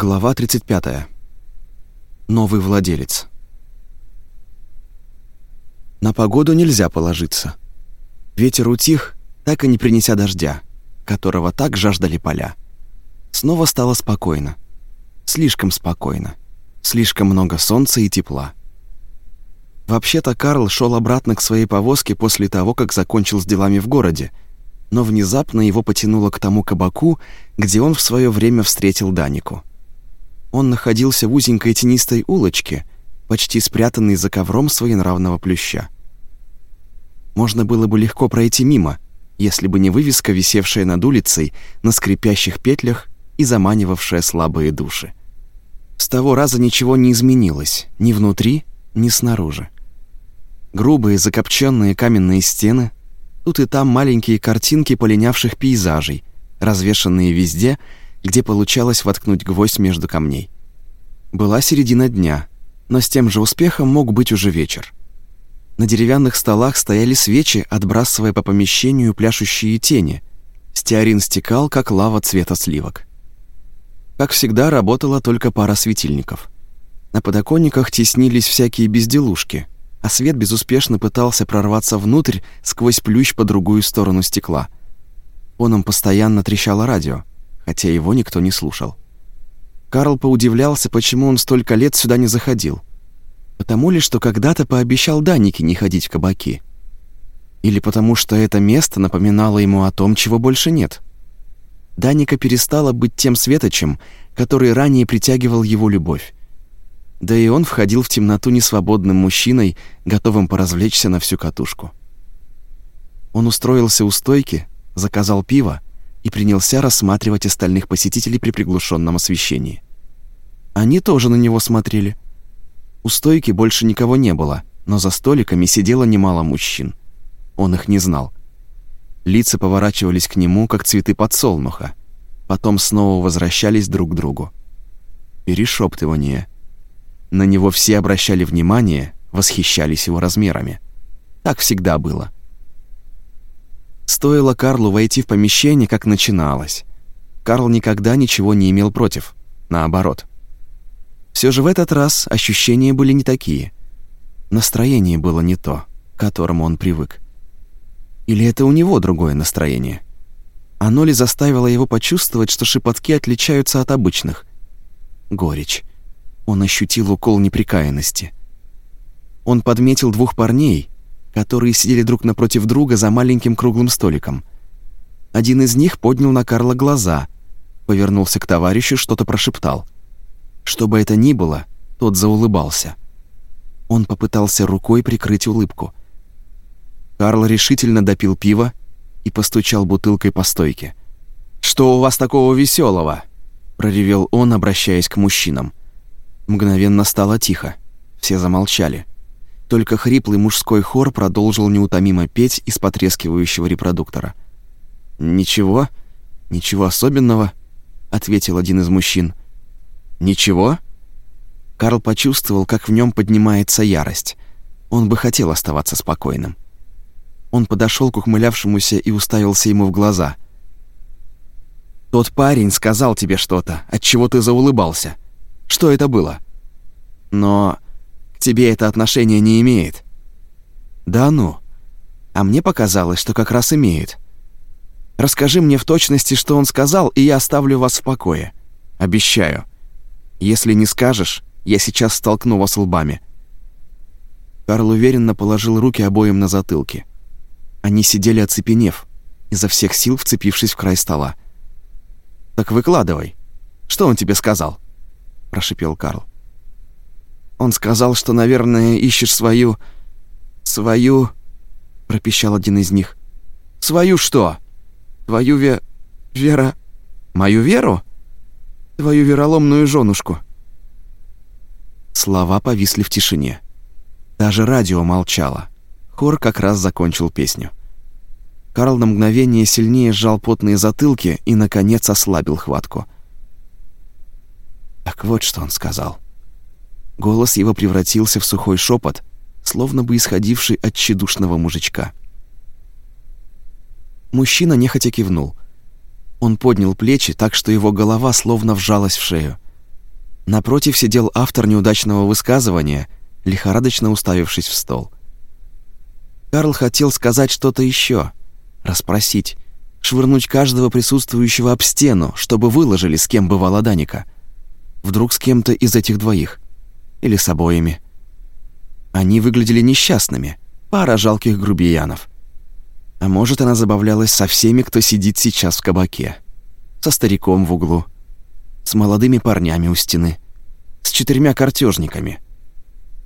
Глава 35. Новый владелец. На погоду нельзя положиться. Ветер утих, так и не принеся дождя, которого так жаждали поля. Снова стало спокойно. Слишком спокойно. Слишком много солнца и тепла. Вообще-то Карл шел обратно к своей повозке после того, как закончил с делами в городе, но внезапно его потянуло к тому кабаку, где он в свое время встретил Данику. Он находился в узенькой тенистой улочке, почти спрятанной за ковром своенравного плюща. Можно было бы легко пройти мимо, если бы не вывеска, висевшая над улицей на скрипящих петлях и заманивавшая слабые души. С того раза ничего не изменилось, ни внутри, ни снаружи. Грубые закопченные каменные стены, тут и там маленькие картинки полинявших пейзажей, развешанные везде — где получалось воткнуть гвоздь между камней. Была середина дня, но с тем же успехом мог быть уже вечер. На деревянных столах стояли свечи, отбрасывая по помещению пляшущие тени. Стеарин стекал, как лава цвета сливок. Как всегда, работала только пара светильников. На подоконниках теснились всякие безделушки, а свет безуспешно пытался прорваться внутрь сквозь плющ по другую сторону стекла. Оном постоянно трещало радио хотя его никто не слушал. Карл поудивлялся, почему он столько лет сюда не заходил. Потому ли, что когда-то пообещал Данике не ходить в кабаки? Или потому что это место напоминало ему о том, чего больше нет? Даника перестала быть тем светочем, который ранее притягивал его любовь. Да и он входил в темноту несвободным мужчиной, готовым поразвлечься на всю катушку. Он устроился у стойки, заказал пиво, и принялся рассматривать остальных посетителей при приглушенном освещении. Они тоже на него смотрели. У стойки больше никого не было, но за столиками сидело немало мужчин. Он их не знал. Лица поворачивались к нему, как цветы подсолнуха, потом снова возвращались друг к другу. Перешептывание. На него все обращали внимание, восхищались его размерами. Так всегда было. Стоило Карлу войти в помещение, как начиналось. Карл никогда ничего не имел против. Наоборот. Все же в этот раз ощущения были не такие. Настроение было не то, к которому он привык. Или это у него другое настроение? Оно ли заставило его почувствовать, что шепотки отличаются от обычных? Горечь. Он ощутил укол неприкаянности. Он подметил двух парней, которые сидели друг напротив друга за маленьким круглым столиком. Один из них поднял на Карла глаза, повернулся к товарищу, что-то прошептал. Что бы это ни было, тот заулыбался. Он попытался рукой прикрыть улыбку. Карл решительно допил пиво и постучал бутылкой по стойке. «Что у вас такого веселого? проревел он, обращаясь к мужчинам. Мгновенно стало тихо. Все замолчали. Только хриплый мужской хор продолжил неутомимо петь из потрескивающего репродуктора. «Ничего, ничего особенного», — ответил один из мужчин. «Ничего?» Карл почувствовал, как в нем поднимается ярость. Он бы хотел оставаться спокойным. Он подошел к ухмылявшемуся и уставился ему в глаза. «Тот парень сказал тебе что-то, от чего ты заулыбался. Что это было?» «Но тебе это отношение не имеет». «Да ну. А мне показалось, что как раз имеет. Расскажи мне в точности, что он сказал, и я оставлю вас в покое. Обещаю. Если не скажешь, я сейчас столкну вас лбами». Карл уверенно положил руки обоим на затылки. Они сидели оцепенев, изо всех сил вцепившись в край стола. «Так выкладывай. Что он тебе сказал?» – прошипел Карл. Он сказал, что, наверное, ищешь свою... свою... пропищал один из них. Свою что? Твою ве... вера... Мою веру? Твою вероломную женушку. Слова повисли в тишине. Даже радио молчало. Хор как раз закончил песню. Карл на мгновение сильнее сжал потные затылки и, наконец, ослабил хватку. Так вот, что он сказал. Голос его превратился в сухой шепот, словно бы исходивший от тщедушного мужичка. Мужчина нехотя кивнул. Он поднял плечи так, что его голова словно вжалась в шею. Напротив сидел автор неудачного высказывания, лихорадочно уставившись в стол. Карл хотел сказать что-то еще, расспросить, швырнуть каждого присутствующего об стену, чтобы выложили, с кем бывала Даника. Вдруг с кем-то из этих двоих. Или с обоими. Они выглядели несчастными, пара жалких грубиянов. А может, она забавлялась со всеми, кто сидит сейчас в кабаке. Со стариком в углу, с молодыми парнями у стены, с четырьмя картежниками,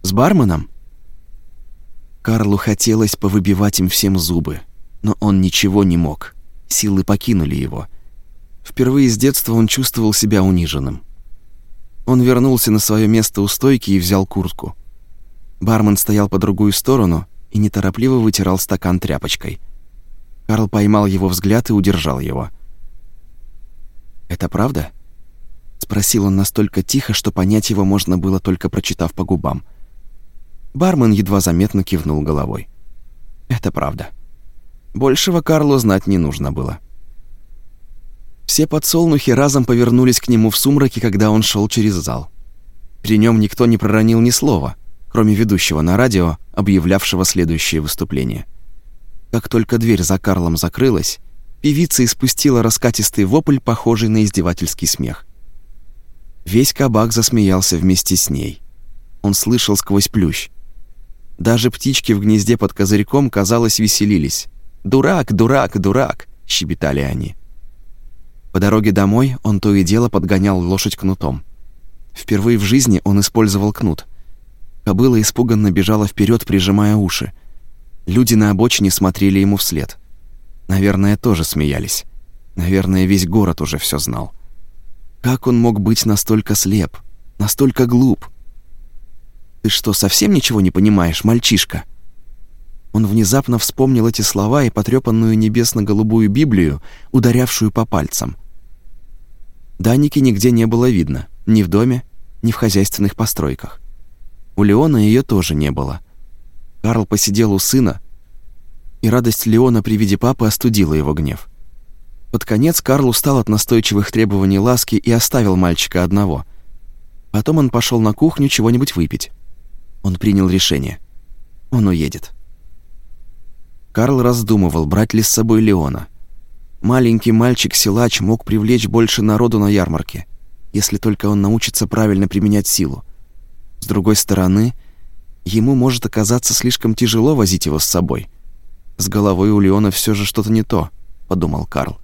с барменом. Карлу хотелось повыбивать им всем зубы, но он ничего не мог. Силы покинули его. Впервые с детства он чувствовал себя униженным. Он вернулся на свое место у стойки и взял куртку. Бармен стоял по другую сторону и неторопливо вытирал стакан тряпочкой. Карл поймал его взгляд и удержал его. «Это правда?» — спросил он настолько тихо, что понять его можно было только прочитав по губам. Бармен едва заметно кивнул головой. «Это правда». Большего Карлу знать не нужно было. Все подсолнухи разом повернулись к нему в сумраке, когда он шел через зал. При нем никто не проронил ни слова, кроме ведущего на радио, объявлявшего следующее выступление. Как только дверь за Карлом закрылась, певица испустила раскатистый вопль, похожий на издевательский смех. Весь кабак засмеялся вместе с ней. Он слышал сквозь плющ. Даже птички в гнезде под козырьком, казалось, веселились. «Дурак, дурак, дурак!» — щебетали они. По дороге домой он то и дело подгонял лошадь кнутом. Впервые в жизни он использовал кнут. Кобыла испуганно бежала вперед, прижимая уши. Люди на обочине смотрели ему вслед. Наверное, тоже смеялись. Наверное, весь город уже все знал. Как он мог быть настолько слеп, настолько глуп? «Ты что, совсем ничего не понимаешь, мальчишка?» Он внезапно вспомнил эти слова и потрепанную небесно-голубую Библию, ударявшую по пальцам. Даники нигде не было видно, ни в доме, ни в хозяйственных постройках. У Леона ее тоже не было. Карл посидел у сына, и радость Леона при виде папы остудила его гнев. Под конец Карл устал от настойчивых требований ласки и оставил мальчика одного. Потом он пошел на кухню чего-нибудь выпить. Он принял решение. Он уедет. Карл раздумывал, брать ли с собой Леона. Маленький мальчик-силач мог привлечь больше народу на ярмарке, если только он научится правильно применять силу. С другой стороны, ему может оказаться слишком тяжело возить его с собой. С головой у Леона все же что-то не то, подумал Карл.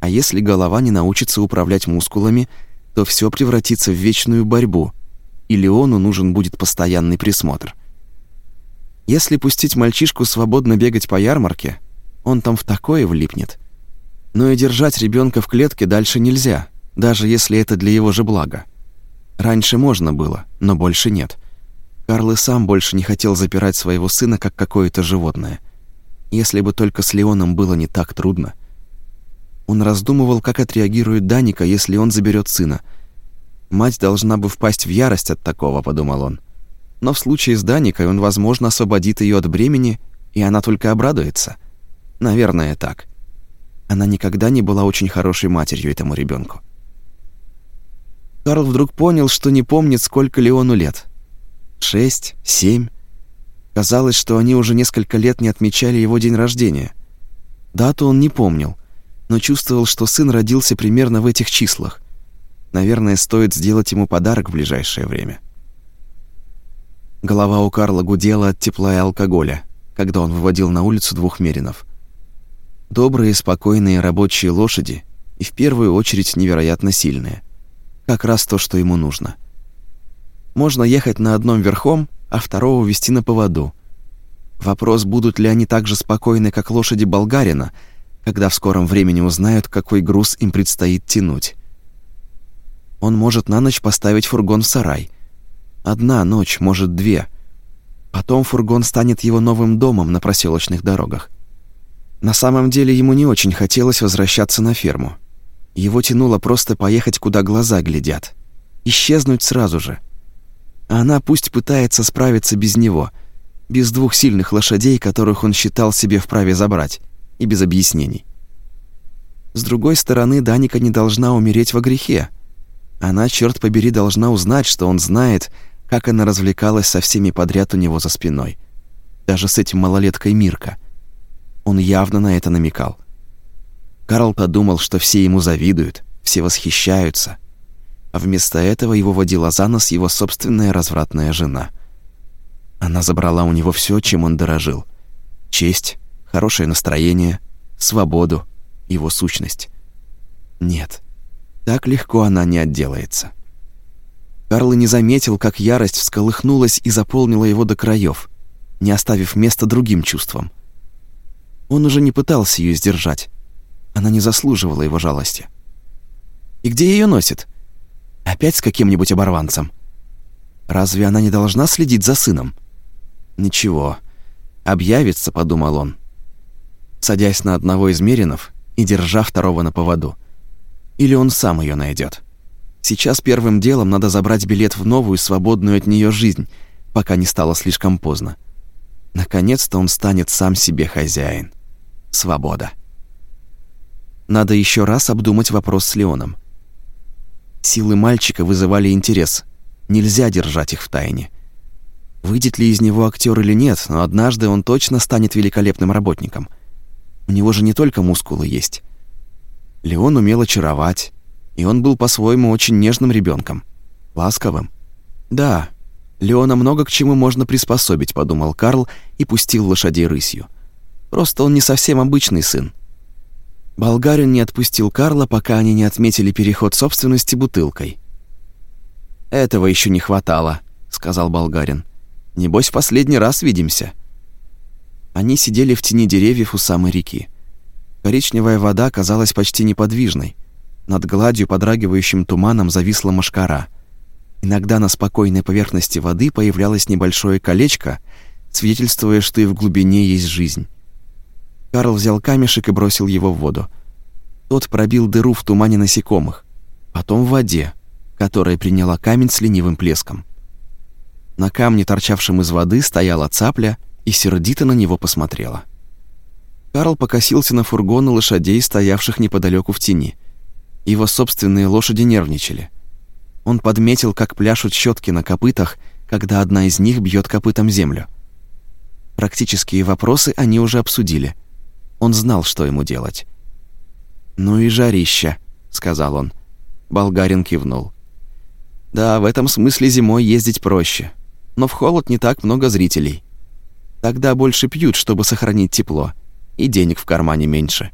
А если голова не научится управлять мускулами, то все превратится в вечную борьбу, и Леону нужен будет постоянный присмотр. Если пустить мальчишку свободно бегать по ярмарке, он там в такое влипнет. Но и держать ребенка в клетке дальше нельзя, даже если это для его же блага. Раньше можно было, но больше нет. Карл и сам больше не хотел запирать своего сына как какое-то животное. Если бы только с Леоном было не так трудно. Он раздумывал, как отреагирует Даника, если он заберет сына. Мать должна бы впасть в ярость от такого, подумал он. Но в случае с Даникой он, возможно, освободит ее от бремени, и она только обрадуется. Наверное, так. Она никогда не была очень хорошей матерью этому ребенку. Карл вдруг понял, что не помнит, сколько Леону лет. Шесть, семь. Казалось, что они уже несколько лет не отмечали его день рождения. Дату он не помнил, но чувствовал, что сын родился примерно в этих числах. Наверное, стоит сделать ему подарок в ближайшее время. Голова у Карла гудела от тепла и алкоголя, когда он выводил на улицу двух меринов. Добрые, спокойные рабочие лошади и в первую очередь невероятно сильные. Как раз то, что ему нужно. Можно ехать на одном верхом, а второго вести на поводу. Вопрос, будут ли они так же спокойны, как лошади болгарина, когда в скором времени узнают, какой груз им предстоит тянуть. Он может на ночь поставить фургон в сарай – Одна ночь, может, две. Потом фургон станет его новым домом на проселочных дорогах. На самом деле ему не очень хотелось возвращаться на ферму. Его тянуло просто поехать, куда глаза глядят. Исчезнуть сразу же. А она пусть пытается справиться без него, без двух сильных лошадей, которых он считал себе вправе забрать, и без объяснений. С другой стороны, Даника не должна умереть во грехе. Она, черт побери, должна узнать, что он знает, как она развлекалась со всеми подряд у него за спиной. Даже с этим малолеткой Мирка. Он явно на это намекал. Карл подумал, что все ему завидуют, все восхищаются. А вместо этого его водила за нос его собственная развратная жена. Она забрала у него все, чем он дорожил. Честь, хорошее настроение, свободу, его сущность. Нет, так легко она не отделается. Карл не заметил, как ярость всколыхнулась и заполнила его до краев, не оставив места другим чувствам. Он уже не пытался ее сдержать. Она не заслуживала его жалости. И где ее носит? Опять с каким-нибудь оборванцем? Разве она не должна следить за сыном? Ничего. Объявится, подумал он, садясь на одного из меринов и держа второго на поводу. Или он сам ее найдет. Сейчас первым делом надо забрать билет в новую, свободную от нее жизнь, пока не стало слишком поздно. Наконец-то он станет сам себе хозяин. Свобода. Надо еще раз обдумать вопрос с Леоном. Силы мальчика вызывали интерес. Нельзя держать их в тайне. Выйдет ли из него актер или нет, но однажды он точно станет великолепным работником. У него же не только мускулы есть. Леон умел очаровать, и он был по-своему очень нежным ребенком, ласковым. Да, Леона много к чему можно приспособить, подумал Карл и пустил лошадей рысью. Просто он не совсем обычный сын. Болгарин не отпустил Карла, пока они не отметили переход собственности бутылкой. Этого еще не хватало, сказал болгарин. Небось, в последний раз видимся. Они сидели в тени деревьев у самой реки. Коричневая вода казалась почти неподвижной. Над гладью подрагивающим туманом зависла мошкара. Иногда на спокойной поверхности воды появлялось небольшое колечко, свидетельствуя, что и в глубине есть жизнь. Карл взял камешек и бросил его в воду. Тот пробил дыру в тумане насекомых, потом в воде, которая приняла камень с ленивым плеском. На камне, торчавшем из воды, стояла цапля и сердито на него посмотрела. Карл покосился на фургоны лошадей, стоявших неподалеку в тени. Его собственные лошади нервничали. Он подметил, как пляшут щетки на копытах, когда одна из них бьет копытом землю. Практические вопросы они уже обсудили — он знал, что ему делать. «Ну и жарища», — сказал он. Болгарин кивнул. «Да, в этом смысле зимой ездить проще. Но в холод не так много зрителей. Тогда больше пьют, чтобы сохранить тепло, и денег в кармане меньше.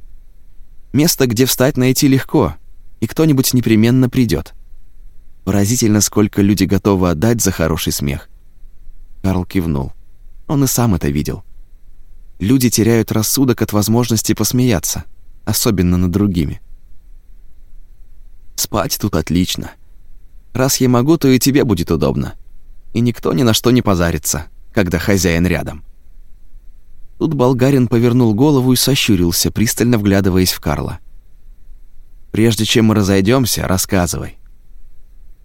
Место, где встать, найти легко, и кто-нибудь непременно придет. Поразительно, сколько люди готовы отдать за хороший смех». Карл кивнул. Он и сам это видел. Люди теряют рассудок от возможности посмеяться, особенно над другими. Спать тут отлично. Раз я могу, то и тебе будет удобно. И никто ни на что не позарится, когда хозяин рядом. Тут болгарин повернул голову и сощурился, пристально вглядываясь в Карла. «Прежде чем мы разойдемся, рассказывай».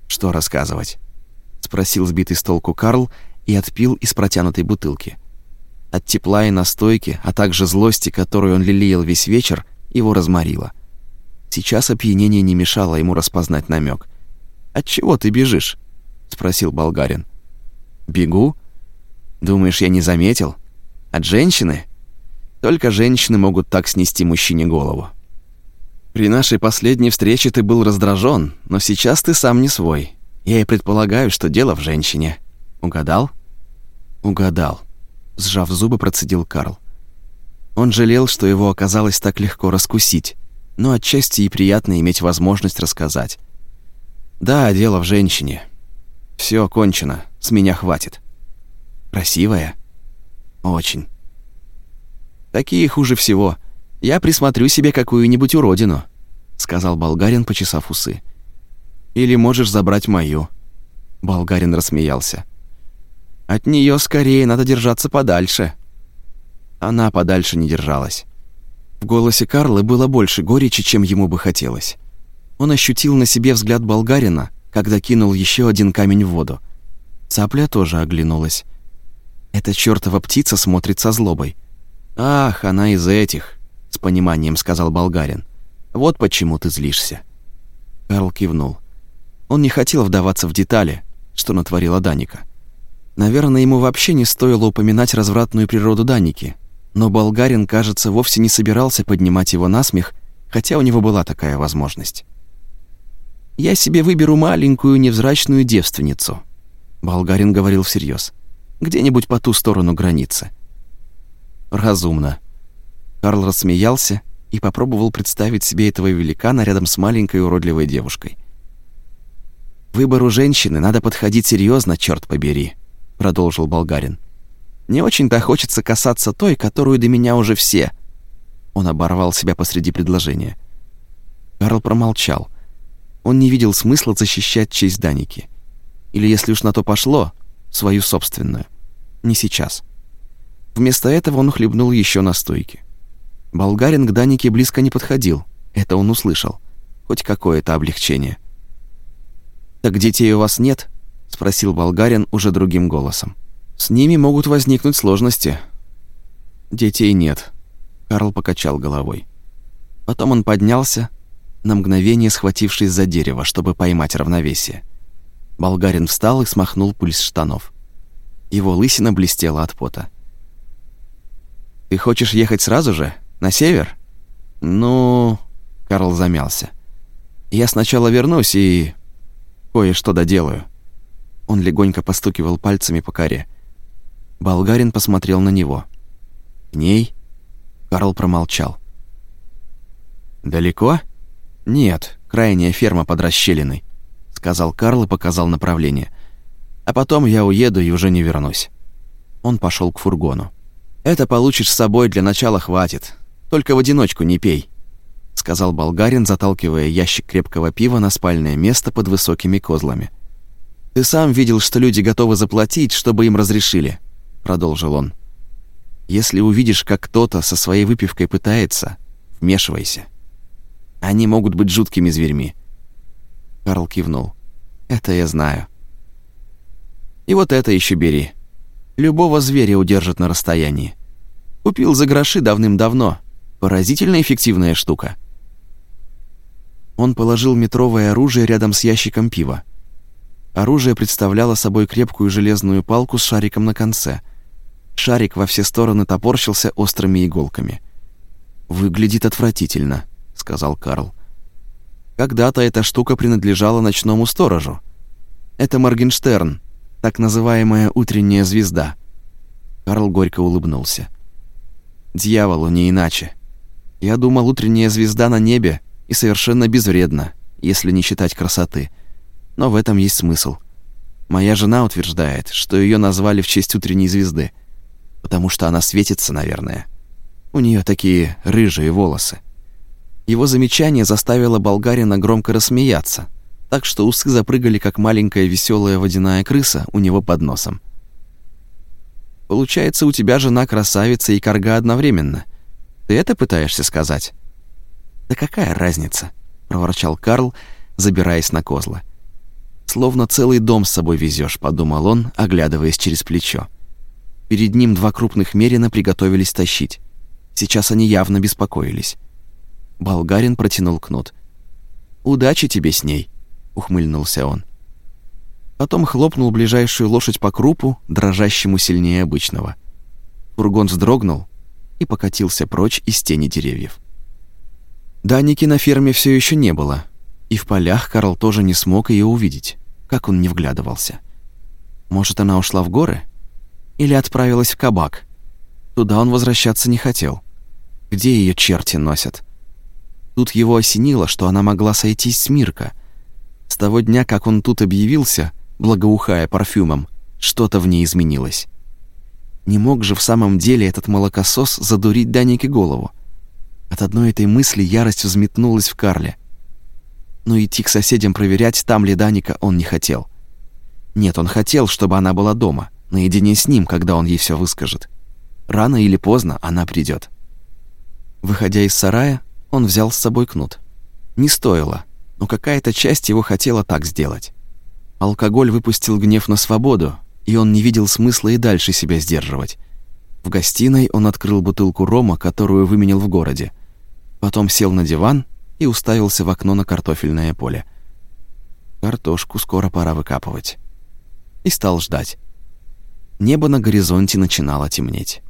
«Что рассказывать?» — спросил сбитый с толку Карл и отпил из протянутой бутылки. От тепла и настойки, а также злости, которую он лелеял весь вечер, его разморило. Сейчас опьянение не мешало ему распознать намек. «От чего ты бежишь?» — спросил болгарин. «Бегу? Думаешь, я не заметил? От женщины? Только женщины могут так снести мужчине голову. При нашей последней встрече ты был раздражен, но сейчас ты сам не свой. Я и предполагаю, что дело в женщине. Угадал?» «Угадал», сжав зубы, процедил Карл. Он жалел, что его оказалось так легко раскусить, но отчасти и приятно иметь возможность рассказать. Да, дело в женщине. Все кончено, с меня хватит. Красивая? Очень. Такие хуже всего. Я присмотрю себе какую-нибудь уродину, сказал болгарин, почесав усы. Или можешь забрать мою. Болгарин рассмеялся. От нее скорее надо держаться подальше. Она подальше не держалась. В голосе Карла было больше горечи, чем ему бы хотелось. Он ощутил на себе взгляд болгарина, когда кинул еще один камень в воду. Цапля тоже оглянулась. Эта чертова птица смотрит со злобой. «Ах, она из этих», — с пониманием сказал болгарин. «Вот почему ты злишься». Карл кивнул. Он не хотел вдаваться в детали, что натворила Даника. Наверное, ему вообще не стоило упоминать развратную природу Даники, но болгарин, кажется, вовсе не собирался поднимать его на смех, хотя у него была такая возможность. «Я себе выберу маленькую невзрачную девственницу», — болгарин говорил всерьез, «где-нибудь по ту сторону границы». «Разумно». Карл рассмеялся и попробовал представить себе этого великана рядом с маленькой уродливой девушкой. «Выбору женщины надо подходить серьезно, черт побери», — продолжил болгарин. «Не очень-то хочется касаться той, которую до меня уже все». Он оборвал себя посреди предложения. Карл промолчал. Он не видел смысла защищать честь Даники. Или, если уж на то пошло, свою собственную. Не сейчас. Вместо этого он хлебнул еще настойки. Болгарин к Данике близко не подходил. Это он услышал. Хоть какое-то облегчение. «Так детей у вас нет?» — спросил болгарин уже другим голосом. «С ними могут возникнуть сложности». «Детей нет», — Карл покачал головой. Потом он поднялся, на мгновение схватившись за дерево, чтобы поймать равновесие. Болгарин встал и смахнул пыль с штанов. Его лысина блестела от пота. «Ты хочешь ехать сразу же? На север?» «Ну...» — Карл замялся. «Я сначала вернусь и Кое-что доделаю». Он легонько постукивал пальцами по коре. Болгарин посмотрел на него. «К ней?» Карл промолчал. «Далеко?» «Нет, крайняя ферма под расщелиной», — сказал Карл и показал направление. «А потом я уеду и уже не вернусь». Он пошел к фургону. «Это получишь с собой, для начала хватит. Только в одиночку не пей сказал болгарин, заталкивая ящик крепкого пива на спальное место под высокими козлами. Ты сам видел, что люди готовы заплатить, чтобы им разрешили, продолжил он. Если увидишь, как кто-то со своей выпивкой пытается, вмешивайся. Они могут быть жуткими зверьми. Карл кивнул. Это я знаю. И вот это еще бери. Любого зверя удержат на расстоянии. Купил за гроши давным-давно. Поразительно эффективная штука. Он положил метровое оружие рядом с ящиком пива. Оружие представляло собой крепкую железную палку с шариком на конце. Шарик во все стороны топорщился острыми иголками. «Выглядит отвратительно», — сказал Карл. «Когда-то эта штука принадлежала ночному сторожу. Это Моргенштерн, так называемая утренняя звезда». Карл горько улыбнулся. «Дьяволу не иначе. Я думал, утренняя звезда на небе и совершенно безвредно, если не считать красоты. Но в этом есть смысл. Моя жена утверждает, что ее назвали в честь утренней звезды, потому что она светится, наверное. У нее такие рыжие волосы. Его замечание заставило болгарина громко рассмеяться, так что усы запрыгали, как маленькая веселая водяная крыса у него под носом. «Получается, у тебя жена красавица и корга одновременно. Ты это пытаешься сказать?» «Да какая разница?» — проворчал Карл, забираясь на козла. «Словно целый дом с собой везешь, подумал он, оглядываясь через плечо. Перед ним два крупных мерина приготовились тащить. Сейчас они явно беспокоились. Болгарин протянул кнут. «Удачи тебе с ней», — ухмыльнулся он. Потом хлопнул ближайшую лошадь по крупу, дрожащему сильнее обычного. Фургон вздрогнул и покатился прочь из тени деревьев. Даники на ферме все еще не было, и в полях Карл тоже не смог ее увидеть, как он не вглядывался. Может, она ушла в горы? Или отправилась в кабак? Туда он возвращаться не хотел. Где ее черти носят? Тут его осенило, что она могла сойтись с Мирко. С того дня, как он тут объявился, благоухая парфюмом, что-то в ней изменилось. Не мог же в самом деле этот молокосос задурить Данике голову. От одной этой мысли ярость взметнулась в Карле. Но идти к соседям проверять, там ли Даника, он не хотел. Нет, он хотел, чтобы она была дома, наедине с ним, когда он ей все выскажет. Рано или поздно она придет. Выходя из сарая, он взял с собой кнут. Не стоило, но какая-то часть его хотела так сделать. Алкоголь выпустил гнев на свободу, и он не видел смысла и дальше себя сдерживать. В гостиной он открыл бутылку рома, которую выменил в городе. Потом сел на диван и уставился в окно на картофельное поле. Картошку скоро пора выкапывать. И стал ждать. Небо на горизонте начинало темнеть.